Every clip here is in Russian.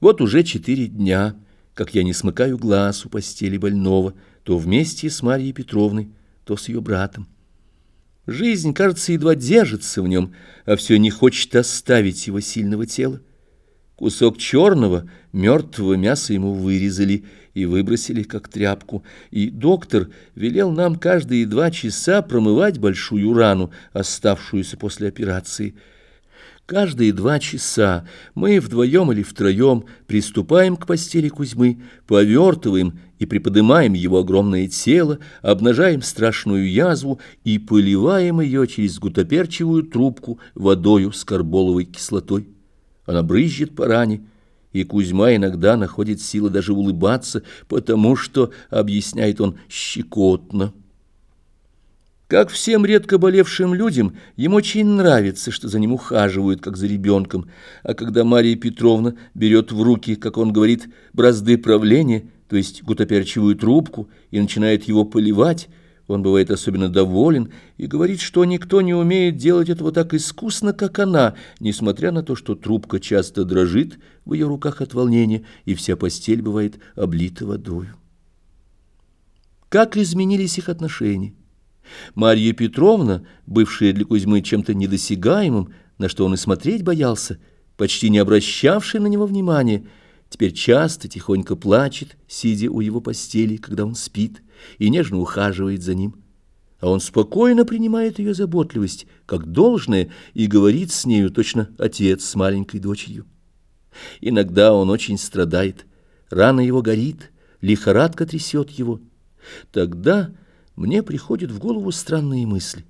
Вот уже четыре дня, как я не смыкаю глаз у постели больного, то вместе с Марьей Петровной, то с ее братом. Жизнь, кажется, едва держится в нем, а все не хочет оставить его сильного тела. Кусок черного, мертвого мяса ему вырезали и выбросили, как тряпку, и доктор велел нам каждые два часа промывать большую рану, оставшуюся после операции. Каждые два часа мы вдвоем или втроем приступаем к постели Кузьмы, повертываем и приподнимаем его огромное тело, обнажаем страшную язву и поливаем ее через гутоперчивую трубку водою с карболовой кислотой. Она брызжет по ране, и Кузьма иногда находит силы даже улыбаться, потому что, объясняет он, щекотно. Как всем редко болевшим людям, ему очень нравится, что за ним ухаживают, как за ребенком, а когда Мария Петровна берет в руки, как он говорит, бразды правления, то есть гутоперчивую трубку, и начинает его поливать, он бывает особенно доволен и говорит, что никто не умеет делать этого так искусно, как она, несмотря на то, что трубка часто дрожит в ее руках от волнения, и вся постель бывает облита водою. Как изменились их отношения! Марья Петровна, бывшая для Кузьмы чем-то недосягаемым, на что он и смотреть боялся, почти не обращавшая на него внимания, теперь часто тихонько плачет, сидя у его постели, когда он спит, и нежно ухаживает за ним. А он спокойно принимает ее заботливость, как должное, и говорит с нею точно отец с маленькой дочерью. Иногда он очень страдает, рана его горит, лихорадка трясет его. Тогда мне приходят в голову странные мысли.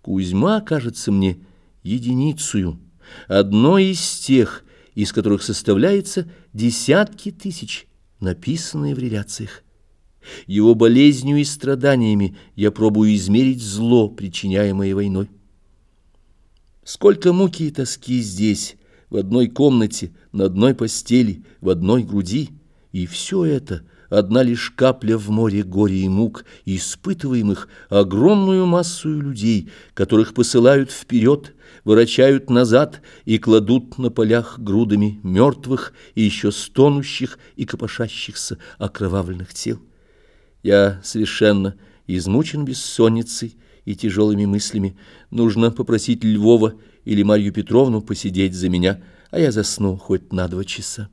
Кузьма кажется мне единицею, одной из тех, из которых составляется десятки тысяч, написанные в реляциях. Его болезнью и страданиями я пробую измерить зло, причиняемое войной. Сколько муки и тоски здесь, в одной комнате, на одной постели, в одной груди, и все это — одна лишь капля в море горя и мук, испытываемых огромную массу людей, которых посылают вперед, ворочают назад и кладут на полях грудами мертвых и еще стонущих и копошащихся окровавленных тел. Я совершенно измучен бессонницей и тяжелыми мыслями. Нужно попросить Львова или Марью Петровну посидеть за меня, а я засну хоть на два часа.